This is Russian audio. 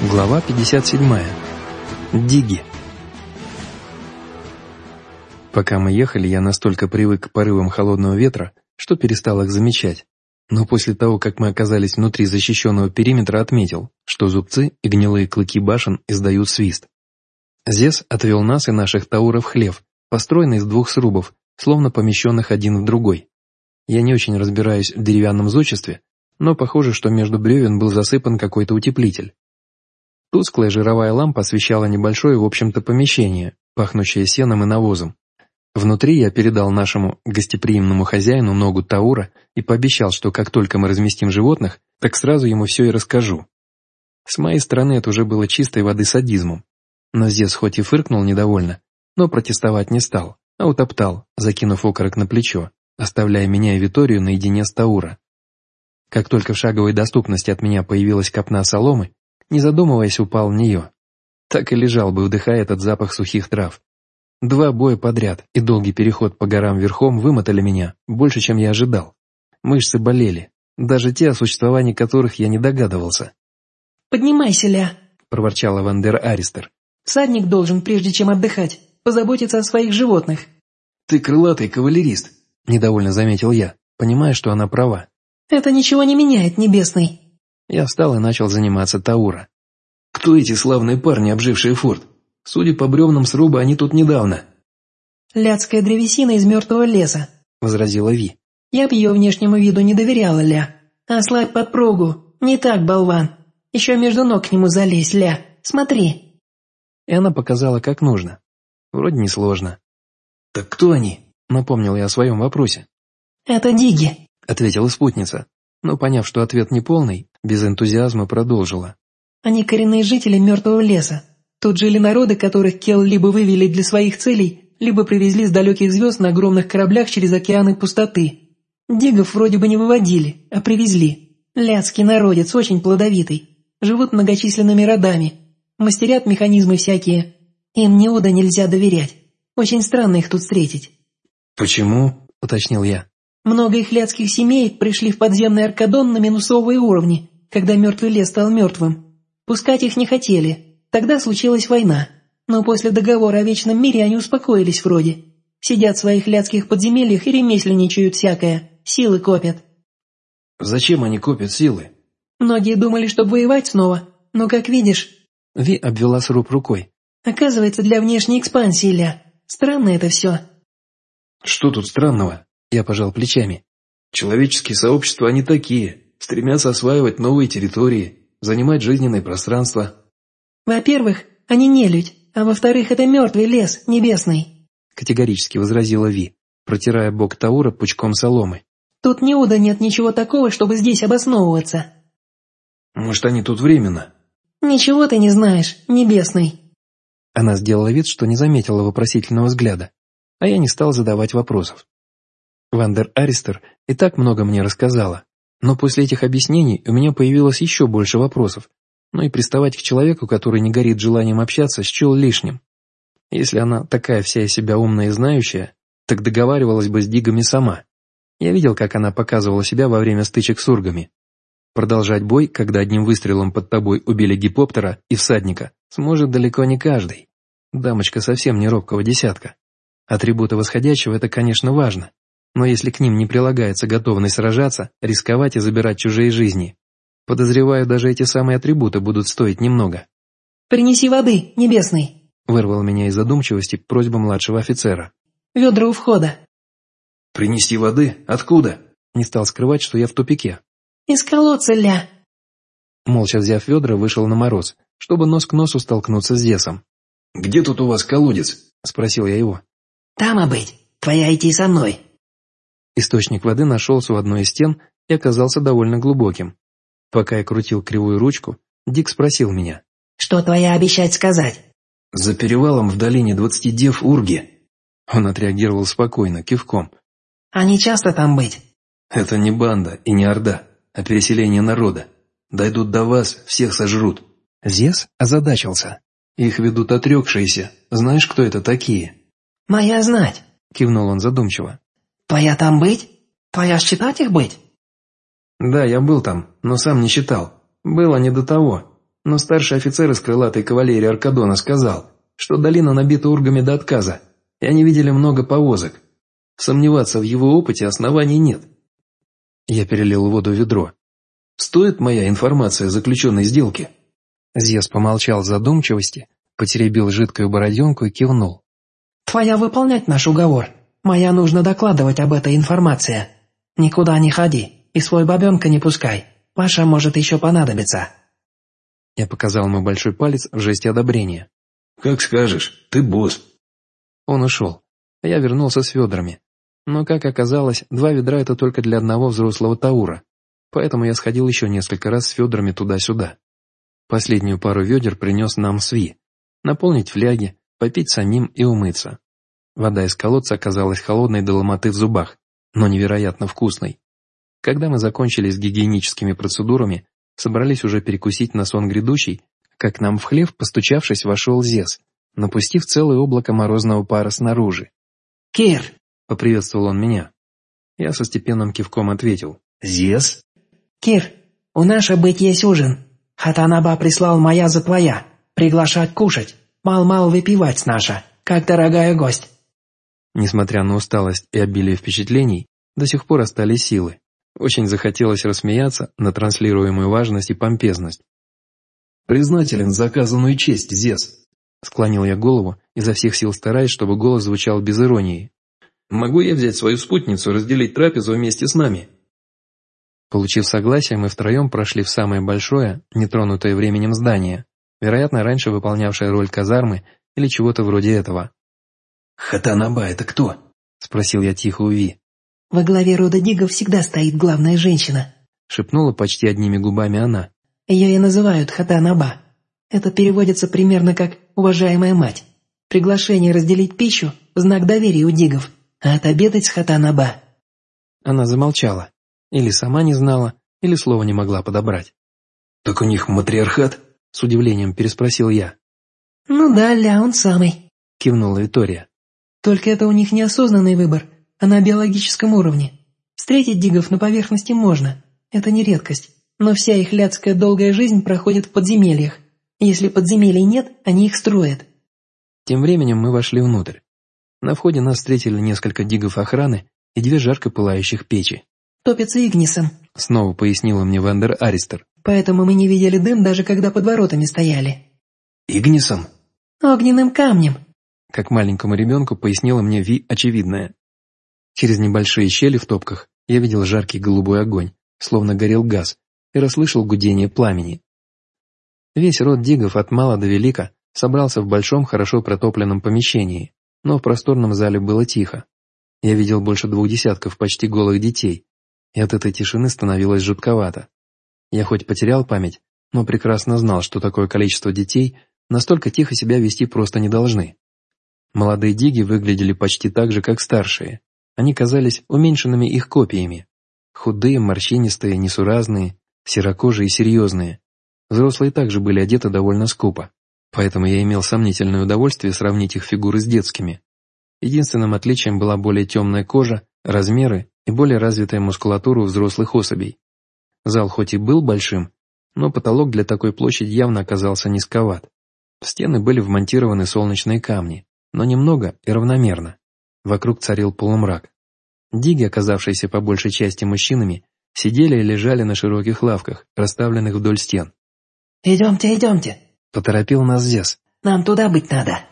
Глава 57. Диги. Пока мы ехали, я настолько привык к порывам холодного ветра, что перестал их замечать. Но после того, как мы оказались внутри защищенного периметра, отметил, что зубцы и гнилые клыки башен издают свист. Зес отвел нас и наших тауров хлев, построенный из двух срубов, словно помещенных один в другой. Я не очень разбираюсь в деревянном зодчестве, но похоже, что между бревен был засыпан какой-то утеплитель. Тусклая жировая лампа освещала небольшое, в общем-то, помещение, пахнущее сеном и навозом. Внутри я передал нашему гостеприимному хозяину ногу Таура и пообещал, что как только мы разместим животных, так сразу ему все и расскажу. С моей стороны это уже было чистой воды садизмом. Но Зес хоть и фыркнул недовольно, но протестовать не стал, а утоптал, закинув окорок на плечо, оставляя меня и Виторию наедине с Таура. Как только в шаговой доступности от меня появилась копна соломы, не задумываясь, упал в нее. Так и лежал бы, вдыхая этот запах сухих трав. Два боя подряд и долгий переход по горам верхом вымотали меня, больше, чем я ожидал. Мышцы болели, даже те, о существовании которых я не догадывался. «Поднимайся, Ля!» – проворчала Вандер Аристер. «Всадник должен, прежде чем отдыхать, позаботиться о своих животных». «Ты крылатый кавалерист», – недовольно заметил я, понимая, что она права. «Это ничего не меняет, Небесный». Я встал и начал заниматься Таура. «Кто эти славные парни, обжившие форт? Судя по бревнам сруба, они тут недавно». «Ляцкая древесина из мертвого леса», — возразила Ви. «Я б ее внешнему виду не доверяла, Ля. Ослабь подпругу. Не так, болван. Еще между ног к нему залезь, Ля. Смотри». И она показала, как нужно. Вроде несложно. «Так кто они?» — напомнил я о своем вопросе. «Это диги», — ответила спутница но, поняв, что ответ неполный, без энтузиазма продолжила. «Они коренные жители мертвого леса. Тут жили народы, которых Кел либо вывели для своих целей, либо привезли с далеких звезд на огромных кораблях через океаны пустоты. Дигов вроде бы не выводили, а привезли. Ляцкий народец, очень плодовитый. Живут многочисленными родами. Мастерят механизмы всякие. Им неуда нельзя доверять. Очень странно их тут встретить». «Почему?» – уточнил я. Много их ляцких семей пришли в подземный Аркадон на минусовые уровни, когда мертвый лес стал мертвым. Пускать их не хотели. Тогда случилась война. Но после договора о вечном мире они успокоились вроде. Сидят в своих ляцких подземельях и ремесленничают всякое. Силы копят. Зачем они копят силы? Многие думали, чтобы воевать снова. Но, как видишь... Ви обвела сруб рукой. Оказывается, для внешней экспансии, Ля. Странно это все. Что тут странного? Я пожал плечами. Человеческие сообщества они такие, стремятся осваивать новые территории, занимать жизненное пространство. Во-первых, они не людь, а во-вторых, это мертвый лес, небесный. Категорически возразила Ви, протирая бок Таура пучком соломы. Тут неуда нет ничего такого, чтобы здесь обосновываться. Может, они тут временно? Ничего ты не знаешь, небесный. Она сделала вид, что не заметила вопросительного взгляда, а я не стал задавать вопросов. Вандер Аристер и так много мне рассказала, но после этих объяснений у меня появилось еще больше вопросов, но и приставать к человеку, который не горит желанием общаться, счел лишним. Если она такая вся из себя умная и знающая, так договаривалась бы с Дигами сама. Я видел, как она показывала себя во время стычек с ургами. Продолжать бой, когда одним выстрелом под тобой убили гипоптера и всадника, сможет далеко не каждый. Дамочка совсем не робкого десятка. Атрибуты восходящего – это, конечно, важно, но если к ним не прилагается готовность сражаться, рисковать и забирать чужие жизни, подозреваю, даже эти самые атрибуты будут стоить немного. «Принеси воды, небесный!» Вырвал меня из задумчивости просьба младшего офицера. «Ведра у входа». «Принести воды? Откуда?» Не стал скрывать, что я в тупике. «Из колодца, ля!» Молча взяв ведра, вышел на мороз, чтобы нос к носу столкнуться с Зесом. «Где тут у вас колодец?» – спросил я его. «Там, а быть. Твоя идти со мной», Источник воды нашелся у одной из стен и оказался довольно глубоким. Пока я крутил кривую ручку, Дик спросил меня. «Что твоя обещать сказать?» «За перевалом в долине двадцати дев Урги». Он отреагировал спокойно, кивком. «Они часто там быть?» «Это не банда и не орда, а переселение народа. Дойдут до вас, всех сожрут». Зес озадачился. «Их ведут отрекшиеся. Знаешь, кто это такие?» «Моя знать», — кивнул он задумчиво. «Твоя там быть? Твоя считать их быть?» «Да, я был там, но сам не считал. Было не до того. Но старший офицер из крылатой кавалерии Аркадона сказал, что долина набита ургами до отказа, и они видели много повозок. Сомневаться в его опыте оснований нет. Я перелил воду в ведро. Стоит моя информация о заключенной сделке? Зес помолчал в задумчивости, потеребил жидкую бороденку и кивнул. «Твоя выполнять наш уговор. Моя нужно докладывать об этой информации. Никуда не ходи и свой бабенка не пускай. Ваша может еще понадобиться». Я показал ему большой палец в жесте одобрения. «Как скажешь, ты босс». Он ушел, а я вернулся с ведрами. Но, как оказалось, два ведра – это только для одного взрослого Таура, поэтому я сходил еще несколько раз с ведрами туда-сюда. Последнюю пару ведер принес нам Сви. Наполнить фляги, попить самим и умыться. Вода из колодца оказалась холодной до ломоты в зубах, но невероятно вкусной. Когда мы закончили с гигиеническими процедурами, собрались уже перекусить на сон грядущий, как нам в хлев, постучавшись, вошел Зес, напустив целое облако морозного пара снаружи. «Кир!» — поприветствовал он меня. Я со степенным кивком ответил. «Зес?» «Кир, у наша быть есть ужин. Хатанаба прислал моя за твоя. Приглашать кушать. Мал-мал выпивать с наша, как дорогая гость». Несмотря на усталость и обилие впечатлений, до сих пор остались силы. Очень захотелось рассмеяться на транслируемую важность и помпезность. «Признателен за оказанную честь, Зес», — склонил я голову, изо всех сил стараясь, чтобы голос звучал без иронии. «Могу я взять свою спутницу, разделить трапезу вместе с нами?» Получив согласие, мы втроем прошли в самое большое, нетронутое временем здание, вероятно, раньше выполнявшее роль казармы или чего-то вроде этого. «Хатанаба — это кто?» — спросил я тихо у Ви. «Во главе рода Дигов всегда стоит главная женщина», — шепнула почти одними губами она. «Ее и называют Хатанаба. Это переводится примерно как «уважаемая мать». Приглашение разделить пищу – знак доверия у Дигов, а отобедать с Хатанаба». Она замолчала. Или сама не знала, или слова не могла подобрать. «Так у них матриархат?» – с удивлением переспросил я. «Ну да, ля, он самый», – кивнула Виктория. «Только это у них неосознанный выбор, а на биологическом уровне. Встретить дигов на поверхности можно, это не редкость, но вся их ляцкая долгая жизнь проходит в подземельях. Если подземелий нет, они их строят». Тем временем мы вошли внутрь. На входе нас встретили несколько дигов охраны и две жарко пылающих печи топится Игнисом», — снова пояснила мне Вандер Аристер. «Поэтому мы не видели дым, даже когда под воротами стояли». «Игнисом?» «Огненным камнем», — как маленькому ребенку пояснила мне Ви очевидное. Через небольшие щели в топках я видел жаркий голубой огонь, словно горел газ, и расслышал гудение пламени. Весь род дигов от мала до велика собрался в большом, хорошо протопленном помещении, но в просторном зале было тихо. Я видел больше двух десятков почти голых детей, и от этой тишины становилось жутковато. Я хоть потерял память, но прекрасно знал, что такое количество детей настолько тихо себя вести просто не должны. Молодые диги выглядели почти так же, как старшие. Они казались уменьшенными их копиями. Худые, морщинистые, несуразные, серокожие и серьезные. Взрослые также были одеты довольно скупо, поэтому я имел сомнительное удовольствие сравнить их фигуры с детскими. Единственным отличием была более темная кожа, размеры и более развитая мускулатура у взрослых особей. Зал хоть и был большим, но потолок для такой площади явно оказался низковат. В стены были вмонтированы солнечные камни, но немного и равномерно. Вокруг царил полумрак. Диги, оказавшиеся по большей части мужчинами, сидели и лежали на широких лавках, расставленных вдоль стен. «Идемте, идемте», — поторопил нас Зес. «Нам туда быть надо».